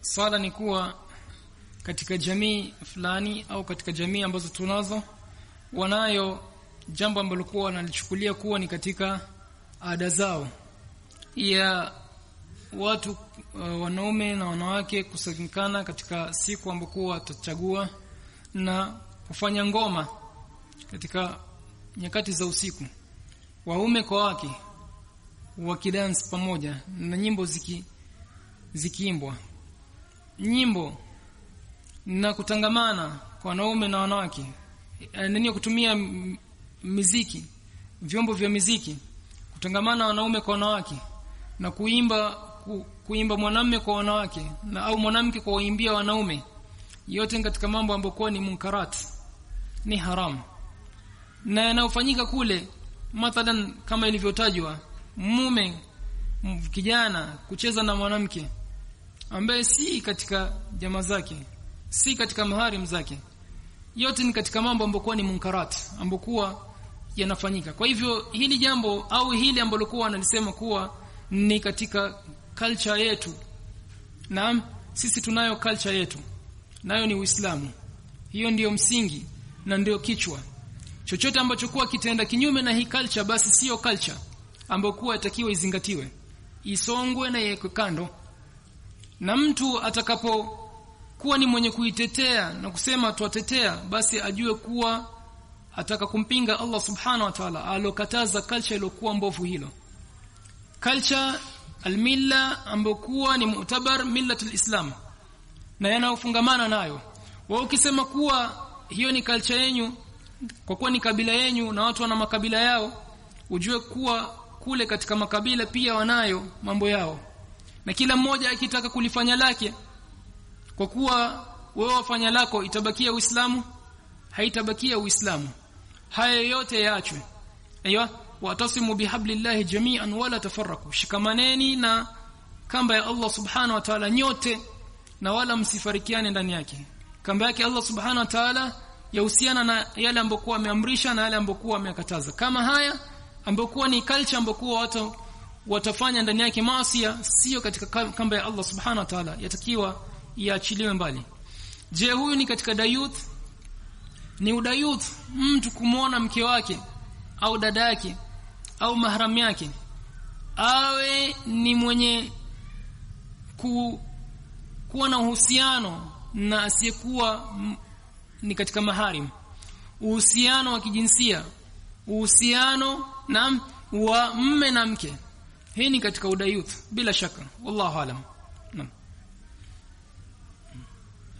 swala ni kuwa katika jamii fulani au katika jamii ambazo tunazo wanayo jambo ambalo kuwa wanalichukulia kuwa ni katika ada zao. Ya watu uh, wanaume na wanawake kusanyikana katika siku ambapo watachagua na kufanya ngoma katika nyakati za usiku. Waume kwa wake wakidance pamoja na nyimbo ziki zikiimbwa nyimbo na kutangamana kwa wanaume na wanawake nini kutumia miziki vyombo vya miziki kutangamana wanaume kwa wanawake na kuimba ku, kuimba mwanamme kwa wanawake na au mwanamke kwa kuimbia wanaume yote katika mambo ambayo ni munkarat ni haram. Na yanayofanyika kule mathalan kama ilivyotajwa mume kijana kucheza na mwanamke ambaye si katika jamaa zake si katika maharim zake. Yote ni katika mambo ambayo ni munkarat ambokuwa yanafanyika. Kwa hivyo hili jambo au hili ambalo kuwa analisema kuwa ni katika culture yetu. Naam sisi tunayo culture yetu. Nayo ni Uislamu. Hiyo ndiyo msingi na ndiyo kichwa. Chochote ambacho kuwa kitenda kinyume na hii culture basi sio culture ambayo kuwa itakiwa izingatiwe. Isongwe na iwekwe kando na mtu atakapo kuwa ni mwenye kuitetea na kusema tuwatetea basi ajue kuwa ataka kumpinga Allah subhanahu wa ta'ala alokataza culture iliyokuwa mbovu hilo. Culture almilla ambokuwa ni mu'tabar millatul islam na yanayofungamana nayo. Wao ukisema kuwa hiyo ni culture yenu kwa kuwa ni kabila yenu na watu wana makabila yao ujue kuwa kule katika makabila pia wanayo mambo yao na kila mmoja akitaka kulifanya lake. Kwa kuwa wewe wafanya lako itabakia uislamu haitabakia uislamu. Haya yote yaachwe. Aiywa watasimu bihablillahi jami'an wala tafarraku shikamaneni na kamba ya Allah subhanahu wa ta'ala nyote na wala msifarikiane ndani yake. Kamba yake Allah subhanahu wa ta'ala yahusiana na yale ambokuwa ameamrisha na yale ambokuwa amekataza kama haya ambokuwa ni culture ambokuwa watu watafanya ndani yake maasi sio katika kamba ya Allah subhanahu wa ta'ala. Yatakiwa iachiliwe mbali. Je huyu ni katika dayuth? Ni udayuth mtu kumwona mke wake au dada yake au mahram yake awe ni mwenye ku, kuwa na uhusiano na asiyekuwa ni katika maharim uhusiano wa kijinsia uhusiano na wa mme na mke hii ni katika udayuth bila shaka wallahu alam Nam.